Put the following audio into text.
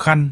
khăn.